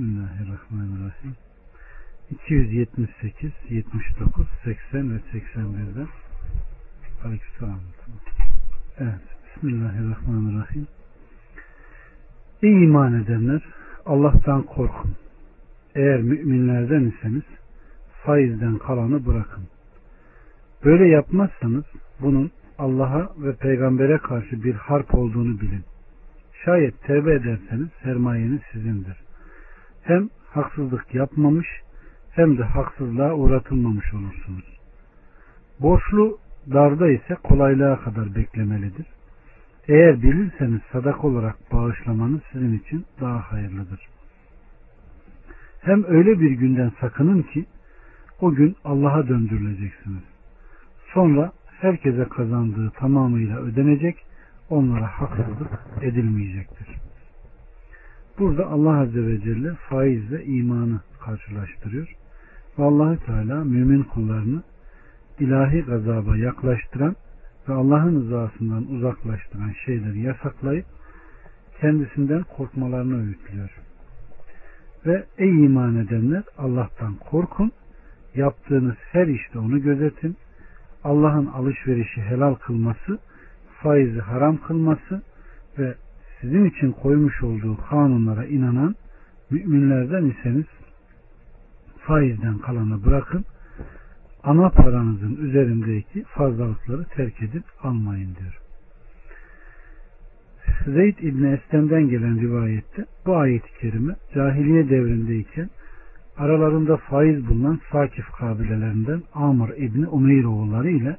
Bismillahirrahmanirrahim. 278, 79, 80 ve 81'den Aleykümselam. Evet. Bismillahirrahmanirrahim. Ey iman edenler Allah'tan korkun. Eğer müminlerden iseniz faizden kalanı bırakın. Böyle yapmazsanız bunun Allah'a ve peygambere karşı bir harp olduğunu bilin. Şayet tevbe ederseniz sermayeniz sizindir. Hem haksızlık yapmamış hem de haksızlığa uğratılmamış olursunuz. Borçlu darda ise kolaylığa kadar beklemelidir. Eğer bilirseniz sadak olarak bağışlamanız sizin için daha hayırlıdır. Hem öyle bir günden sakının ki o gün Allah'a döndürüleceksiniz. Sonra herkese kazandığı tamamıyla ödenecek, onlara haksızlık edilmeyecektir. Burada Allah Azze ve Celle faizle imanı karşılaştırıyor. Ve allah Teala mümin kullarını ilahi gazaba yaklaştıran ve Allah'ın rızasından uzaklaştıran şeyleri yasaklayıp kendisinden korkmalarını öğütlüyor. Ve ey iman edenler Allah'tan korkun, yaptığınız her işte onu gözetin, Allah'ın alışverişi helal kılması, faizi haram kılması ve sizin için koymuş olduğu kanunlara inanan müminlerden iseniz faizden kalanı bırakın, ana paranızın üzerindeki fazlalıkları terk edip almayın diyor. Zeyd İbni Eslem'den gelen rivayette bu ayet-i kerime cahiliye devrindeyken aralarında faiz bulunan Sakif kabilelerinden Amr İbni Umeyr oğulları ile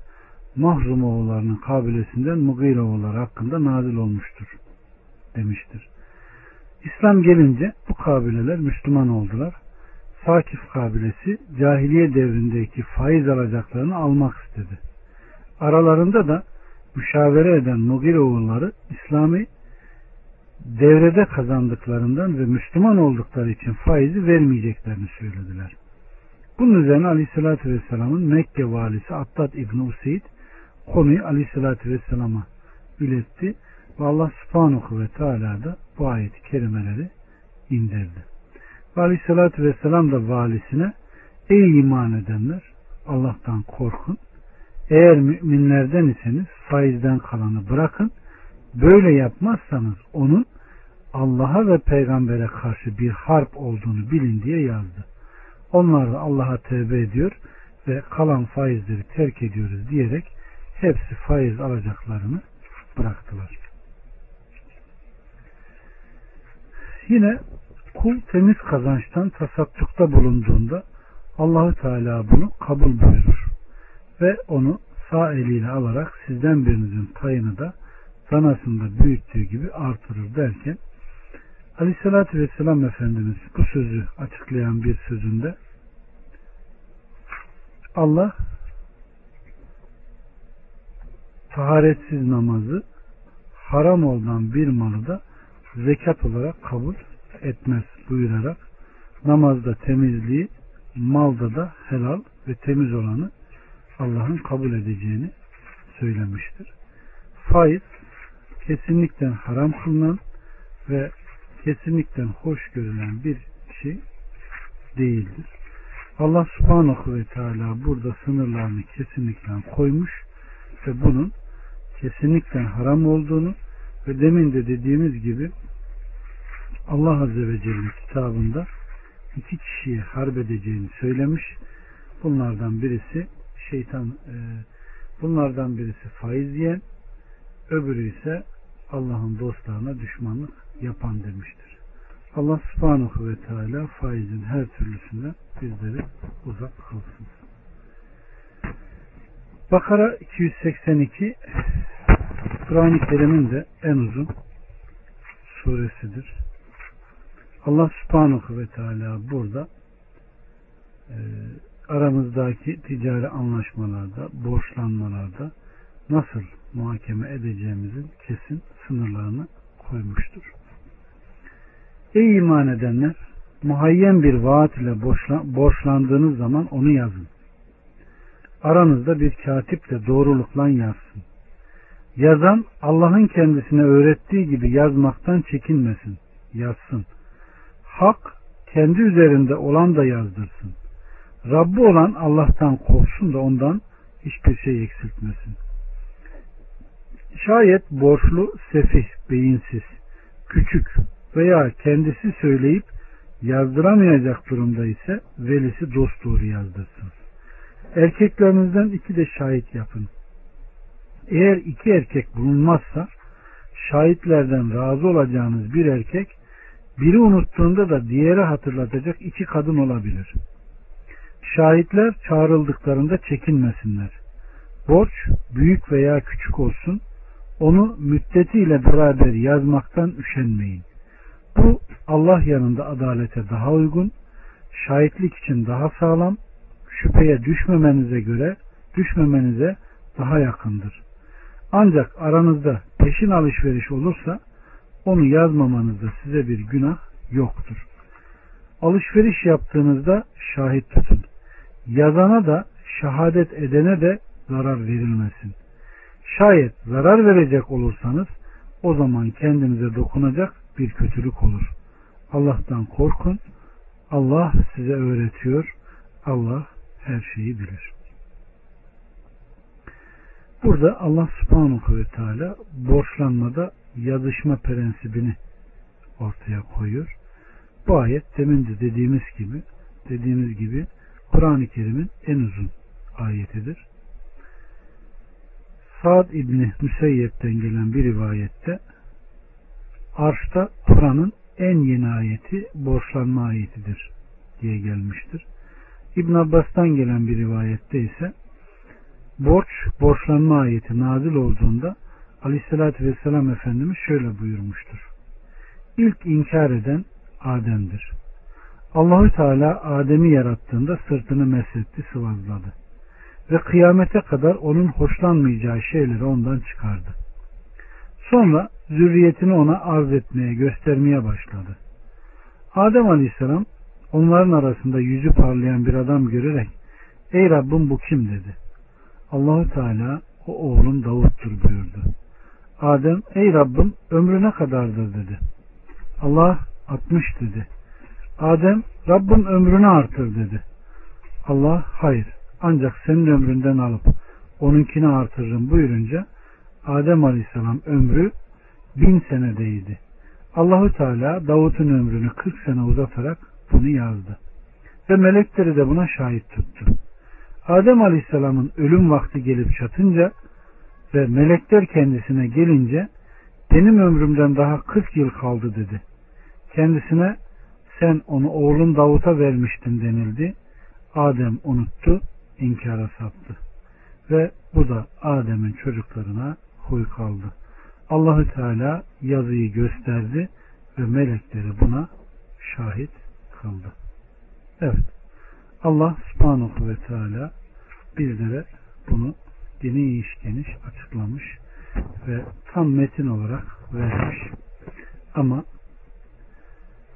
Mahrum oğullarının kabilesinden Mugir oğulları hakkında nazil olmuştur demiştir. İslam gelince bu kabileler Müslüman oldular. Sakif kabilesi cahiliye devrindeki faiz alacaklarını almak istedi. Aralarında da müşavere eden Mugir oğulları İslami devrede kazandıklarından ve Müslüman oldukları için faizi vermeyeceklerini söylediler. Bunun üzerine Aleyhisselatü Vesselam'ın Mekke valisi Attad İbni Useyd konuyu Aleyhisselatü Vesselam'a iletti ve Allah subhanahu ve teala da bu ayeti kerimeleri indirdi. Ve Aleyhisselatü Vesselam da valisine ey iman edenler Allah'tan korkun. Eğer müminlerden iseniz faizden kalanı bırakın. Böyle yapmazsanız onun Allah'a ve peygambere karşı bir harp olduğunu bilin diye yazdı. Onlar da Allah'a tevbe ediyor ve kalan faizleri terk ediyoruz diyerek hepsi faiz alacaklarını bıraktılar. Yine kul temiz kazançtan tasaddukta bulunduğunda Allahü Teala bunu kabul buyurur ve onu sağ eliyle alarak sizden birinizin payını da danasında büyüttüğü gibi artırır derken Aleyhissalatü Vesselam Efendimiz bu sözü açıklayan bir sözünde Allah taharetsiz namazı haram olan bir malı da zekat olarak kabul etmez buyurarak namazda temizliği malda da helal ve temiz olanı Allah'ın kabul edeceğini söylemiştir. Faiz kesinlikle haram kılınan ve kesinlikle hoş görülen bir şey değildir. Allah subhanahu ve teala burada sınırlarını kesinlikle koymuş ve bunun kesinlikle haram olduğunu ve demin de dediğimiz gibi Allah Azze ve Celle kitabında iki kişiye harp edeceğini söylemiş. Bunlardan birisi şeytan e, bunlardan birisi faiz yiyen öbürü ise Allah'ın dostlarına düşmanlık yapan demiştir. Allah subhanahu ve teala faizin her türlüsünden bizleri uzak kılsın. Bakara 282 Kur'an-ı Kerim'in de en uzun suresidir. Allah subhanahu ve teala burada e, aramızdaki ticari anlaşmalarda, borçlanmalarda nasıl muhakeme edeceğimizin kesin sınırlarını koymuştur. Ey iman edenler! Muhayyen bir vaat ile borçlandığınız zaman onu yazın. Aranızda bir katiple doğrulukla yazsın. Yazan Allah'ın kendisine öğrettiği gibi yazmaktan çekinmesin. Yazsın. Hak kendi üzerinde olan da yazdırsın. Rabbi olan Allah'tan korksun da ondan hiçbir şey eksiltmesin. Şayet borçlu, sefih, beyinsiz, küçük veya kendisi söyleyip yazdıramayacak durumda ise velisi dost doğru yazdırsın. Erkeklerinizden iki de şahit yapın. Eğer iki erkek bulunmazsa şahitlerden razı olacağınız bir erkek biri unuttuğunda da diğeri hatırlatacak iki kadın olabilir. Şahitler çağrıldıklarında çekinmesinler. Borç büyük veya küçük olsun onu müddetiyle beraber yazmaktan üşenmeyin. Bu Allah yanında adalete daha uygun, şahitlik için daha sağlam, şüpheye düşmemenize göre düşmemenize daha yakındır. Ancak aranızda peşin alışveriş olursa onu yazmamanızda size bir günah yoktur. Alışveriş yaptığınızda şahit tutun. Yazana da şehadet edene de zarar verilmesin. Şayet zarar verecek olursanız o zaman kendinize dokunacak bir kötülük olur. Allah'tan korkun. Allah size öğretiyor. Allah her şeyi bilir. Burada Allah subhanahu ve teala borçlanmada yazışma prensibini ortaya koyuyor. Bu ayet demin de dediğimiz gibi dediğimiz gibi Kur'an-ı Kerim'in en uzun ayetidir. Sa'd İbni Müseyyep'ten gelen bir rivayette Arş'ta Kur'an'ın en yeni ayeti borçlanma ayetidir diye gelmiştir. İbn Abbas'tan gelen bir rivayette ise borç, borçlanma ayeti nazil olduğunda Aleyhisselatü Vesselam Efendimiz şöyle buyurmuştur. İlk inkar eden Adem'dir. Allahü Teala Adem'i yarattığında sırtını mesletti, sıvazladı. Ve kıyamete kadar onun hoşlanmayacağı şeyleri ondan çıkardı. Sonra zürriyetini ona arz etmeye, göstermeye başladı. Adem Aleyhisselam onların arasında yüzü parlayan bir adam görerek Ey Rabbim bu kim dedi. Allahü Teala o oğlum Davut'tur buyurdu. Adem ey Rabbim ömrü ne kadardır dedi. Allah 60 dedi. Adem Rabbim ömrünü artır dedi. Allah hayır ancak senin ömründen alıp onunkini artırırım buyurunca Adem Aleyhisselam ömrü bin senedeydi. Allahü Teala Davut'un ömrünü 40 sene uzatarak bunu yazdı. Ve melekleri de buna şahit tuttu. Adem Aleyhisselam'ın ölüm vakti gelip çatınca ve melekler kendisine gelince benim ömrümden daha 40 yıl kaldı dedi. Kendisine sen onu oğlun Davut'a vermiştin denildi. Adem unuttu, inkara saptı. Ve bu da Adem'in çocuklarına huy kaldı. Allahü Teala yazıyı gösterdi ve melekleri buna şahit kıldı. Evet. Allah subhanahu ve teala bizlere bunu geniş geniş açıklamış ve tam metin olarak vermiş. Ama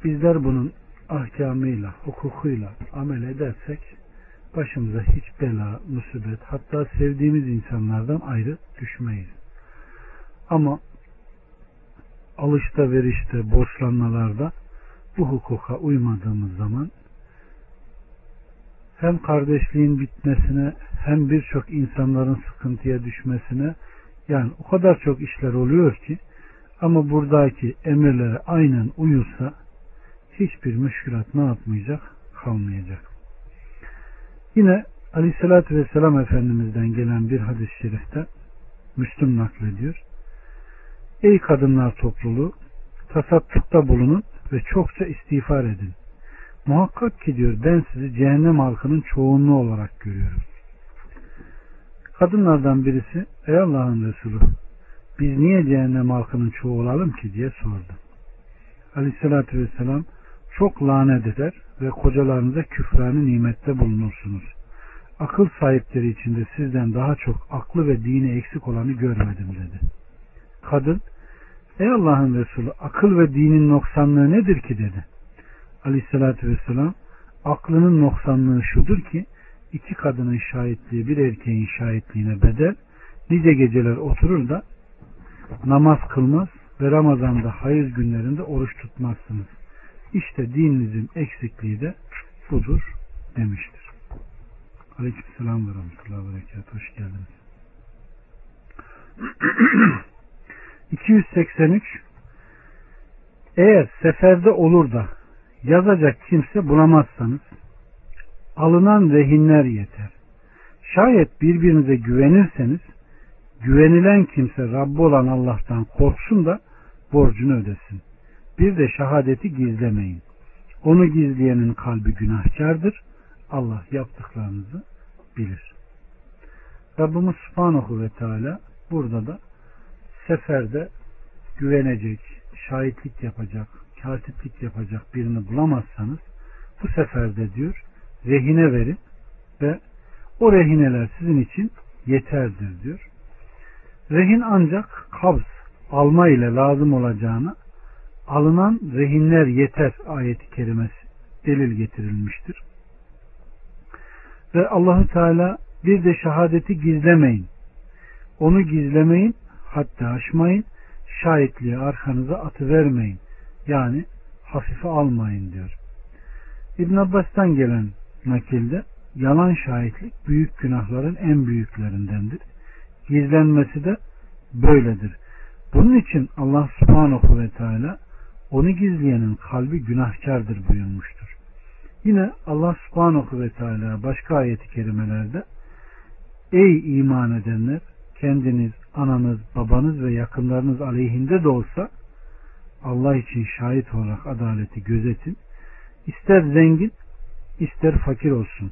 bizler bunun ahkamıyla, hukukuyla amel edersek başımıza hiç bela, musibet hatta sevdiğimiz insanlardan ayrı düşmeyiz. Ama alışta verişte, borçlanmalarda bu hukuka uymadığımız zaman hem kardeşliğin bitmesine hem birçok insanların sıkıntıya düşmesine yani o kadar çok işler oluyor ki ama buradaki emirlere aynen uyulsa hiçbir müşkülat ne yapmayacak? Kalmayacak. Yine Aleyhisselatü Vesselam Efendimiz'den gelen bir hadis-i şerifte Müslüm naklediyor. Ey kadınlar topluluğu tasattukta bulunun ve çokça istiğfar edin. Muhakkak ki diyor ben sizi cehennem halkının çoğunluğu olarak görüyorum. Kadınlardan birisi ey Allah'ın Resulü biz niye cehennem halkının çoğu olalım ki diye sordu. Aleyhissalatü vesselam çok lanet eder ve kocalarınıza küfrani nimette bulunursunuz. Akıl sahipleri içinde sizden daha çok aklı ve dini eksik olanı görmedim dedi. Kadın ey Allah'ın Resulü akıl ve dinin noksanlığı nedir ki dedi. Aleyhissalatü vesselam aklının noksanlığı şudur ki iki kadının şahitliği bir erkeğin şahitliğine bedel nice geceler oturur da namaz kılmaz ve Ramazan'da hayır günlerinde oruç tutmazsınız. İşte dininizin eksikliği de budur demiştir. Aleykümselam ve rahmetullahi ve berekat. Hoş geldiniz. 283 Eğer seferde olur da yazacak kimse bulamazsanız alınan rehinler yeter. Şayet birbirinize güvenirseniz güvenilen kimse Rabbi olan Allah'tan korksun da borcunu ödesin. Bir de şehadeti gizlemeyin. Onu gizleyenin kalbi günahkardır. Allah yaptıklarınızı bilir. Rabbimiz Subhanahu ve Teala burada da seferde güvenecek, şahitlik yapacak, katiplik yapacak birini bulamazsanız bu seferde diyor rehine verin ve o rehineler sizin için yeterdir diyor. Rehin ancak kabz, alma ile lazım olacağını alınan rehinler yeter ayeti kerimesi delil getirilmiştir. Ve Allahü Teala bir de şehadeti gizlemeyin. Onu gizlemeyin, hatta aşmayın, şahitliği arkanıza atı vermeyin. Yani hafife almayın diyor. İbn Abbas'tan gelen nakilde yalan şahitlik büyük günahların en büyüklerindendir. Gizlenmesi de böyledir. Bunun için Allah subhanahu ve teala onu gizleyenin kalbi günahkardır buyurmuştur. Yine Allah subhanahu ve teala başka ayeti kerimelerde Ey iman edenler kendiniz, ananız, babanız ve yakınlarınız aleyhinde de olsa Allah için şahit olarak adaleti gözetin. İster zengin, ister fakir olsun.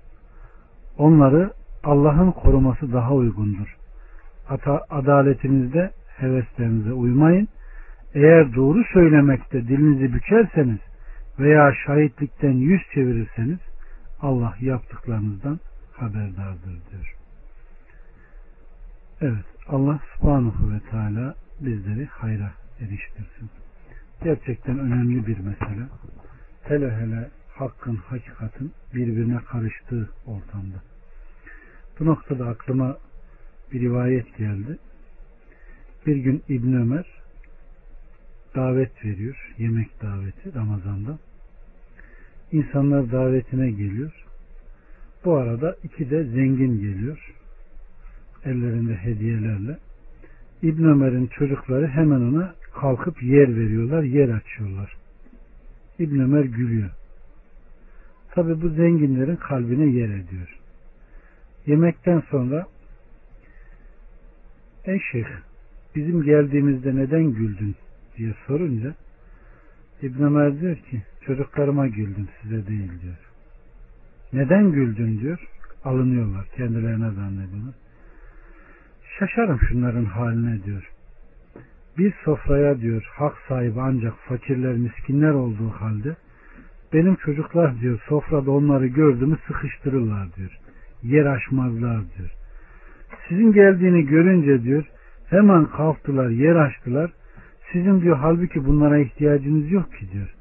Onları Allah'ın koruması daha uygundur. Adaletinizde heveslerinize uymayın. Eğer doğru söylemekte dilinizi bükerseniz veya şahitlikten yüz çevirirseniz Allah yaptıklarınızdan haberdardır diyor. Evet Allah subhanahu ve teala bizleri hayra eriştirsin. Gerçekten önemli bir mesele. Hele hele hakkın, hakikatin birbirine karıştığı ortamda. Bu noktada aklıma bir rivayet geldi. Bir gün İbn Ömer davet veriyor. Yemek daveti Ramazan'da. İnsanlar davetine geliyor. Bu arada iki de zengin geliyor. Ellerinde hediyelerle. İbn Ömer'in çocukları hemen ona kalkıp yer veriyorlar, yer açıyorlar. İbn Ömer gülüyor. Tabi bu zenginlerin kalbine yer ediyor. Yemekten sonra Ey şeyh bizim geldiğimizde neden güldün diye sorunca İbn Ömer diyor ki çocuklarıma güldüm size değil diyor. Neden güldün diyor. Alınıyorlar kendilerine zannediyorlar. Şaşarım şunların haline diyor. Bir sofraya diyor hak sahibi ancak fakirler miskinler olduğu halde benim çocuklar diyor sofrada onları gördü mü sıkıştırırlar diyor. Yer açmazlar diyor. Sizin geldiğini görünce diyor hemen kalktılar yer açtılar. Sizin diyor halbuki bunlara ihtiyacınız yok ki diyor.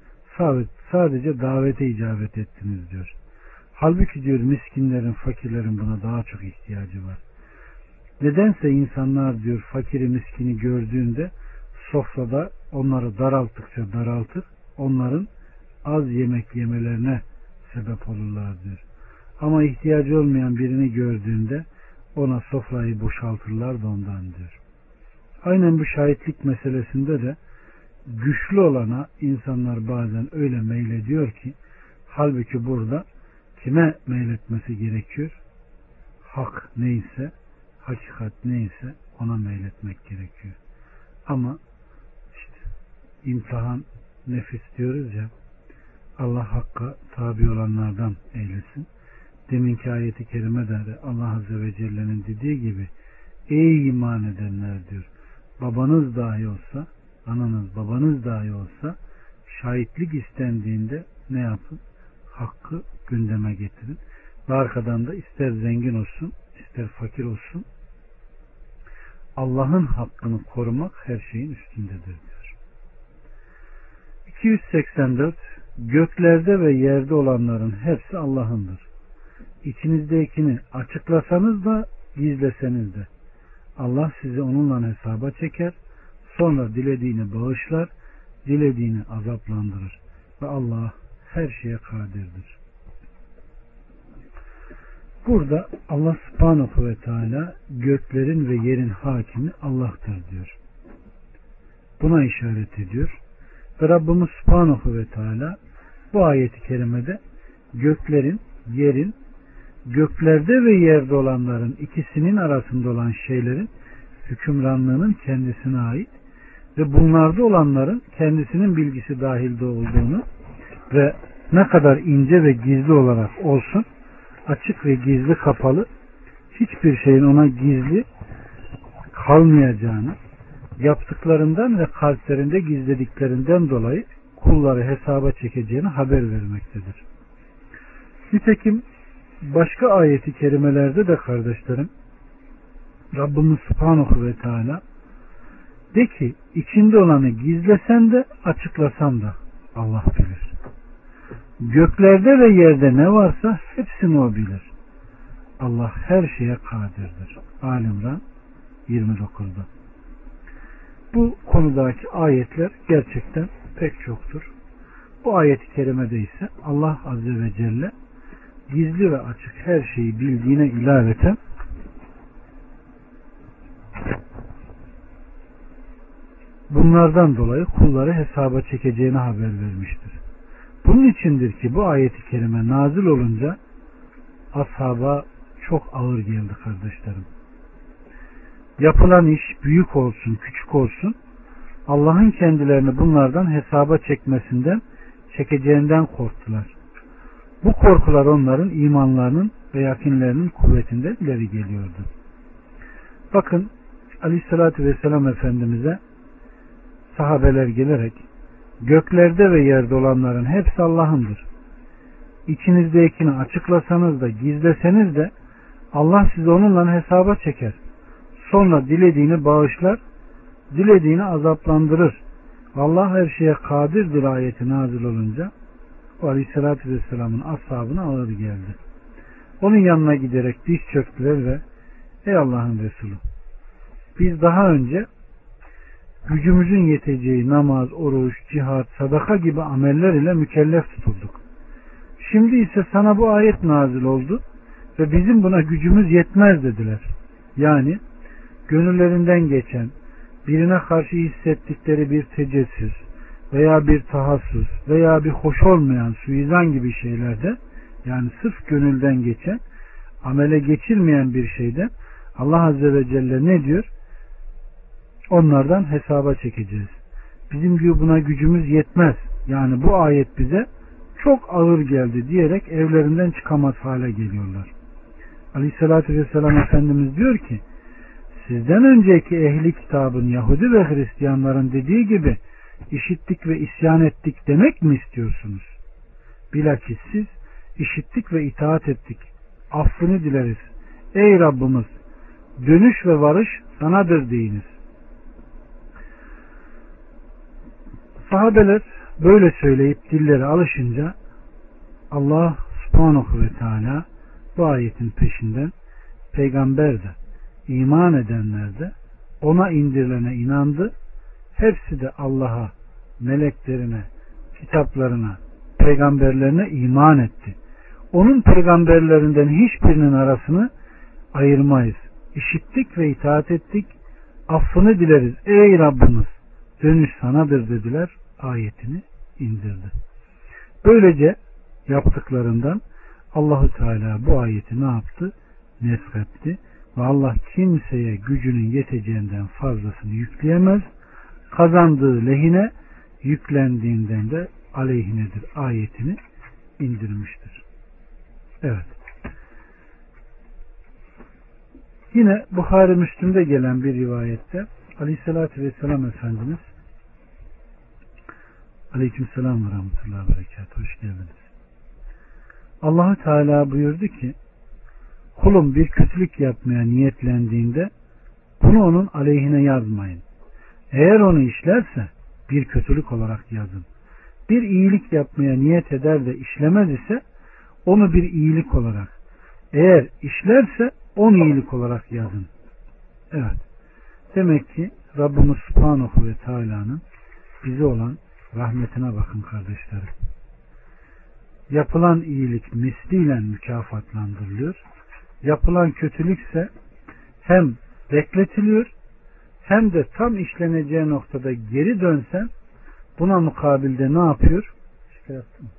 Sadece davete icabet ettiniz diyor. Halbuki diyor miskinlerin, fakirlerin buna daha çok ihtiyacı var. Nedense insanlar diyor fakiri miskini gördüğünde sofrada onları daralttıkça daraltır. Onların az yemek yemelerine sebep olurlar diyor. Ama ihtiyacı olmayan birini gördüğünde ona sofrayı boşaltırlar da ondan diyor. Aynen bu şahitlik meselesinde de güçlü olana insanlar bazen öyle meylediyor ki halbuki burada kime meyletmesi gerekiyor? Hak neyse, hakikat neyse ona meyletmek gerekiyor. Ama işte imtihan nefis diyoruz ya Allah hakka tabi olanlardan eylesin. Deminki ayeti kerime de Allah Azze ve Celle'nin dediği gibi ey iman edenler diyor babanız dahi olsa ananız babanız dahi olsa şahitlik istendiğinde ne yapın? Hakkı gündeme getirin. Ve arkadan da ister zengin olsun ister fakir olsun Allah'ın hakkını korumak her şeyin üstündedir diyor. 284 Göklerde ve yerde olanların hepsi Allah'ındır. İçinizdekini açıklasanız da gizleseniz de Allah sizi onunla hesaba çeker sonra dilediğini bağışlar dilediğini azaplandırır. ve Allah her şeye kadirdir. Burada Allah subhanahu ve teala göklerin ve yerin hakimi Allah'tır diyor. Buna işaret ediyor. Ve Rabbimiz subhanahu ve teala bu ayeti kerimede göklerin, yerin, göklerde ve yerde olanların ikisinin arasında olan şeylerin hükümranlığının kendisine ait ve bunlarda olanların kendisinin bilgisi dahilde olduğunu ve ne kadar ince ve gizli olarak olsun açık ve gizli kapalı hiçbir şeyin ona gizli kalmayacağını yaptıklarından ve kalplerinde gizlediklerinden dolayı kulları hesaba çekeceğini haber vermektedir. Nitekim başka ayeti kerimelerde de kardeşlerim Rabbimiz Subhanahu ve Teala de ki içinde olanı gizlesen de açıklasan da Allah bilir. Göklerde ve yerde ne varsa hepsini o bilir. Allah her şeye kadirdir. Alimran 29'da. Bu konudaki ayetler gerçekten pek çoktur. Bu ayet-i kerimede ise Allah Azze ve Celle gizli ve açık her şeyi bildiğine ilaveten bunlardan dolayı kulları hesaba çekeceğini haber vermiştir. Bunun içindir ki bu ayeti kerime nazil olunca ashaba çok ağır geldi kardeşlerim. Yapılan iş büyük olsun, küçük olsun Allah'ın kendilerini bunlardan hesaba çekmesinden, çekeceğinden korktular. Bu korkular onların imanlarının ve yakinlerinin kuvvetinden ileri geliyordu. Bakın Aleyhisselatü Vesselam Efendimiz'e sahabeler gelerek göklerde ve yerde olanların hepsi Allah'ındır. İçinizdekini açıklasanız da gizleseniz de Allah sizi onunla hesaba çeker. Sonra dilediğini bağışlar, dilediğini azaplandırır. Allah her şeye kadirdir ayeti nazil olunca o Aleyhisselatü Vesselam'ın ashabına ağır geldi. Onun yanına giderek diz çöktüler ve Ey Allah'ın Resulü biz daha önce gücümüzün yeteceği namaz, oruç, cihat, sadaka gibi ameller ile mükellef tutulduk. Şimdi ise sana bu ayet nazil oldu ve bizim buna gücümüz yetmez dediler. Yani gönüllerinden geçen, birine karşı hissettikleri bir tecessüs veya bir tahassüs veya bir hoş olmayan suizan gibi şeylerde yani sırf gönülden geçen, amele geçirmeyen bir şeyde Allah Azze ve Celle ne diyor? Onlardan hesaba çekeceğiz. Bizim diyor buna gücümüz yetmez. Yani bu ayet bize çok ağır geldi diyerek evlerinden çıkamaz hale geliyorlar. Aleyhissalatü vesselam Efendimiz diyor ki sizden önceki ehli kitabın Yahudi ve Hristiyanların dediği gibi işittik ve isyan ettik demek mi istiyorsunuz? Bilakis siz işittik ve itaat ettik. Affını dileriz. Ey Rabbimiz dönüş ve varış sanadır deyiniz. Sahabeler böyle söyleyip dilleri alışınca Allah subhanahu ve teala bu ayetin peşinden peygamber de iman edenler de ona indirilene inandı. Hepsi de Allah'a, meleklerine, kitaplarına, peygamberlerine iman etti. Onun peygamberlerinden hiçbirinin arasını ayırmayız. İşittik ve itaat ettik. Affını dileriz. Ey Rabbimiz dönüş sanadır dediler ayetini indirdi. Böylece yaptıklarından Allahu Teala bu ayeti ne yaptı? Neshetti ve Allah kimseye gücünün yeteceğinden fazlasını yükleyemez. Kazandığı lehine yüklendiğinden de aleyhinedir ayetini indirmiştir. Evet. Yine Buhari Müslüm'de gelen bir rivayette Aleyhisselatü Vesselam Efendimiz Aleyküm selam ve rahmetullahi berekat. Hoş geldiniz. Allahu Teala buyurdu ki kulum bir kötülük yapmaya niyetlendiğinde bunu onun aleyhine yazmayın. Eğer onu işlerse bir kötülük olarak yazın. Bir iyilik yapmaya niyet eder de işlemez ise onu bir iyilik olarak eğer işlerse on iyilik olarak yazın. Evet. Demek ki Rabbimiz Subhanahu ve Teala'nın bize olan rahmetine bakın kardeşlerim. Yapılan iyilik misliyle mükafatlandırılıyor. Yapılan kötülükse hem bekletiliyor hem de tam işleneceği noktada geri dönsen buna mukabilde ne yapıyor? İşte yaptım.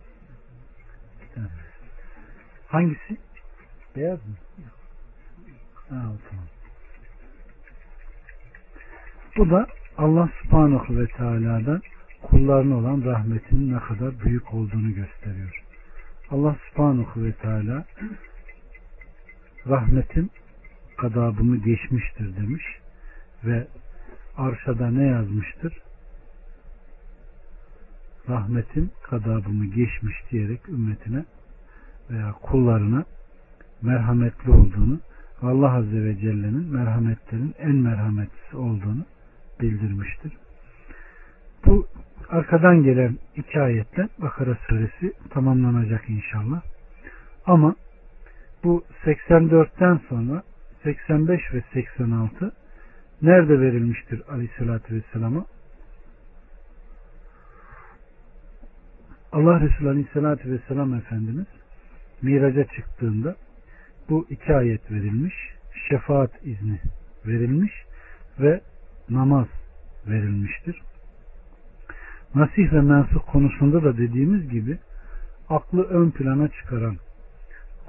Hangisi? Beyaz mı? Ha, tamam. Bu da Allah subhanahu ve teala'dan kullarına olan rahmetinin ne kadar büyük olduğunu gösteriyor. Allah subhanahu ve teala rahmetim kadabımı geçmiştir demiş ve arşada ne yazmıştır? Rahmetim kadabımı geçmiş diyerek ümmetine veya kullarına merhametli olduğunu Allah Azze ve Celle'nin merhametlerin en merhametlisi olduğunu bildirmiştir. Arkadan gelen iki ayetle Bakara suresi tamamlanacak inşallah. Ama bu 84'ten sonra 85 ve 86 nerede verilmiştir Aleyhisselatü Vesselam'a? Allah Resulü Aleyhisselatü Vesselam Efendimiz miraca çıktığında bu iki ayet verilmiş, şefaat izni verilmiş ve namaz verilmiştir. Nasih ve mensuh konusunda da dediğimiz gibi aklı ön plana çıkaran,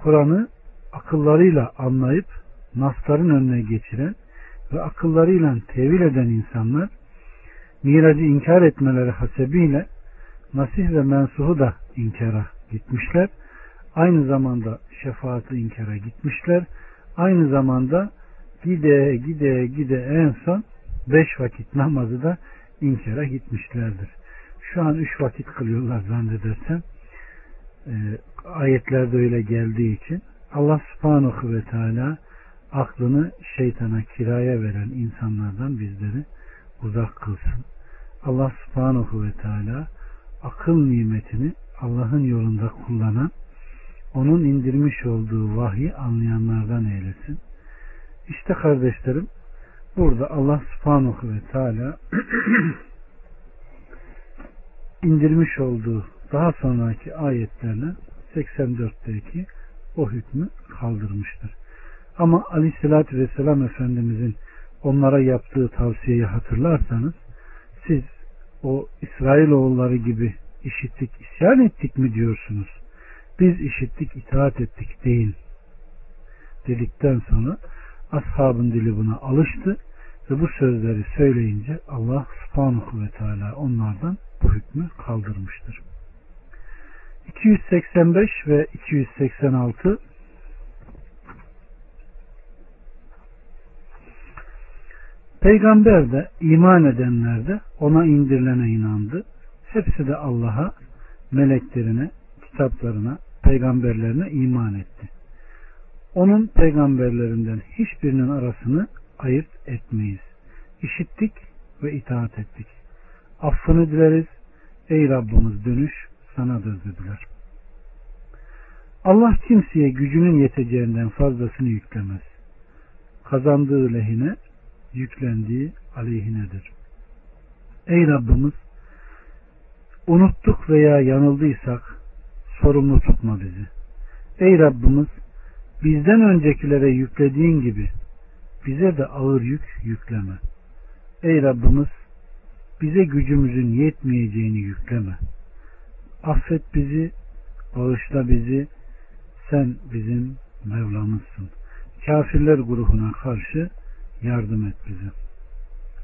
Kur'an'ı akıllarıyla anlayıp nasların önüne geçiren ve akıllarıyla tevil eden insanlar miracı inkar etmeleri hasebiyle nasih ve mensuhu da inkara gitmişler. Aynı zamanda şefaati inkara gitmişler. Aynı zamanda gide gide gide en son beş vakit namazı da inkara gitmişlerdir. Şu an üç vakit kılıyorlar zannedersem. E, ayetlerde öyle geldiği için Allah subhanahu ve teala aklını şeytana kiraya veren insanlardan bizleri uzak kılsın. Allah subhanahu ve teala akıl nimetini Allah'ın yolunda kullanan onun indirmiş olduğu vahyi anlayanlardan eylesin. İşte kardeşlerim burada Allah subhanahu ve teala indirmiş olduğu daha sonraki ayetlerle 84'teki o hükmü kaldırmıştır. Ama aleyhissalatü vesselam Efendimizin onlara yaptığı tavsiyeyi hatırlarsanız siz o İsrailoğulları gibi işittik, isyan ettik mi diyorsunuz? Biz işittik, itaat ettik deyin. Dedikten sonra ashabın dili buna alıştı ve bu sözleri söyleyince Allah subhanahu ve teala onlardan bu hükmü kaldırmıştır. 285 ve 286 Peygamber de iman edenler de ona indirilene inandı. Hepsi de Allah'a, meleklerine, kitaplarına, peygamberlerine iman etti. Onun peygamberlerinden hiçbirinin arasını ayırt etmeyiz. İşittik ve itaat ettik. Affını dileriz. Ey Rabbimiz dönüş sanadır dediler. Allah kimseye gücünün yeteceğinden fazlasını yüklemez. Kazandığı lehine, yüklendiği aleyhinedir. Ey Rabbimiz unuttuk veya yanıldıysak sorumlu tutma bizi. Ey Rabbimiz bizden öncekilere yüklediğin gibi bize de ağır yük yükleme. Ey Rabbimiz bize gücümüzün yetmeyeceğini yükleme. Affet bizi, bağışla bizi, sen bizim Mevlamızsın. Kafirler grubuna karşı yardım et bize.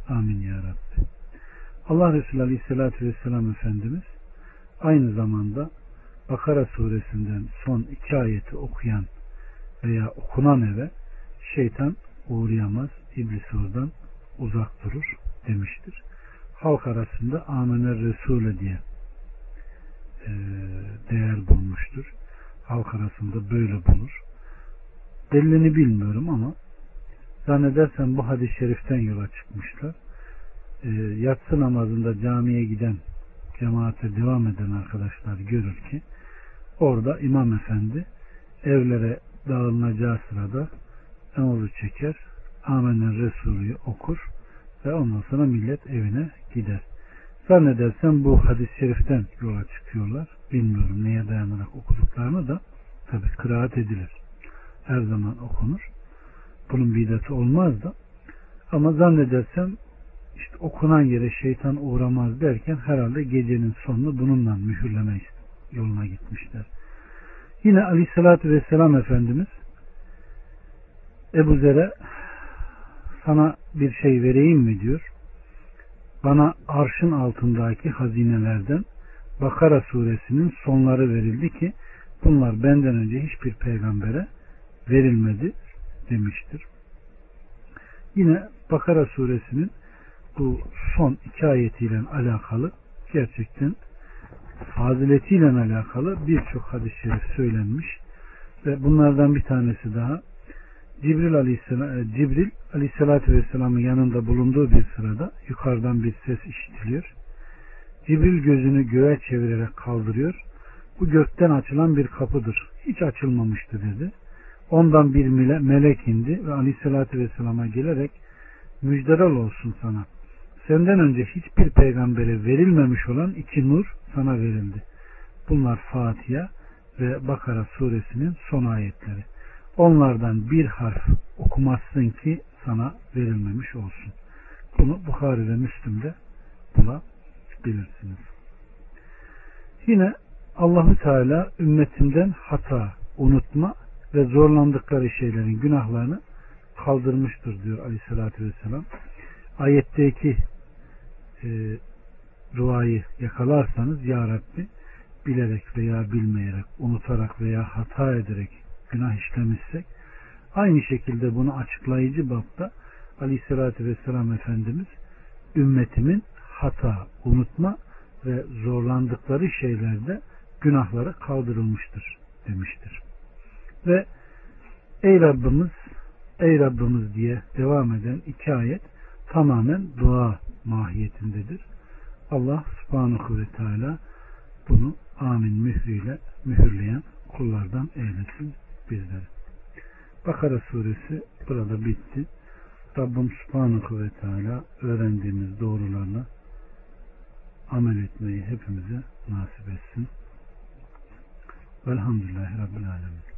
Amin ya Rabbi. Allah Resulü Aleyhisselatü Vesselam Efendimiz aynı zamanda Bakara suresinden son iki ayeti okuyan veya okunan eve şeytan uğrayamaz, iblis oradan uzak durur demiştir. Halk arasında Amener Resulü diye e, değer bulmuştur. Halk arasında böyle bulur. Delilini bilmiyorum ama zannedersem bu hadis-i şeriften yola çıkmışlar. E, yatsı namazında camiye giden cemaate devam eden arkadaşlar görür ki orada imam efendi evlere dağılınacağı sırada emuzu çeker Amener Resulü'yü okur ve ondan sonra millet evine gider. Zannedersem bu hadis-i şeriften yola çıkıyorlar. Bilmiyorum neye dayanarak okuduklarını da tabi kıraat edilir. Her zaman okunur. Bunun bidatı olmaz da ama zannedersem işte okunan yere şeytan uğramaz derken herhalde gecenin sonunu bununla mühürleme yoluna gitmişler. Yine aleyhissalatü vesselam Efendimiz Ebu Zer'e sana bir şey vereyim mi diyor. Bana arşın altındaki hazinelerden Bakara suresinin sonları verildi ki bunlar benden önce hiçbir peygambere verilmedi demiştir. Yine Bakara suresinin bu son iki ayetiyle alakalı gerçekten faziletiyle alakalı birçok hadis-i şerif söylenmiş ve bunlardan bir tanesi daha Cibril Aleyhisselam, e, Cibril Aleyhisselatü Vesselam'ın yanında bulunduğu bir sırada yukarıdan bir ses işitiliyor. Cibril gözünü göğe çevirerek kaldırıyor. Bu gökten açılan bir kapıdır. Hiç açılmamıştı dedi. Ondan bir melek indi ve Aleyhisselatü Vesselam'a gelerek müjderal olsun sana. Senden önce hiçbir peygambere verilmemiş olan iki nur sana verildi. Bunlar Fatiha ve Bakara suresinin son ayetleri. Onlardan bir harf okumazsın ki sana verilmemiş olsun. Bunu Bukhari ve Müslim'de bulabilirsiniz. Yine Allahü Teala ümmetinden hata, unutma ve zorlandıkları şeylerin günahlarını kaldırmıştır diyor Aleyhisselatü Vesselam. Ayetteki e, duayı yakalarsanız Ya Rabbi bilerek veya bilmeyerek, unutarak veya hata ederek günah işlemişsek aynı şekilde bunu açıklayıcı babda Aleyhisselatü Vesselam Efendimiz ümmetimin hata, unutma ve zorlandıkları şeylerde günahları kaldırılmıştır demiştir. Ve ey Rabbimiz ey Rabbimiz diye devam eden iki ayet tamamen dua mahiyetindedir. Allah subhanahu ve teala bunu amin mührüyle mühürleyen kullardan eylesin bizleri. Bakara suresi burada bitti. Rabbim subhanahu ve teala öğrendiğimiz doğrularla amel etmeyi hepimize nasip etsin. Velhamdülillahi Rabbil Alemin.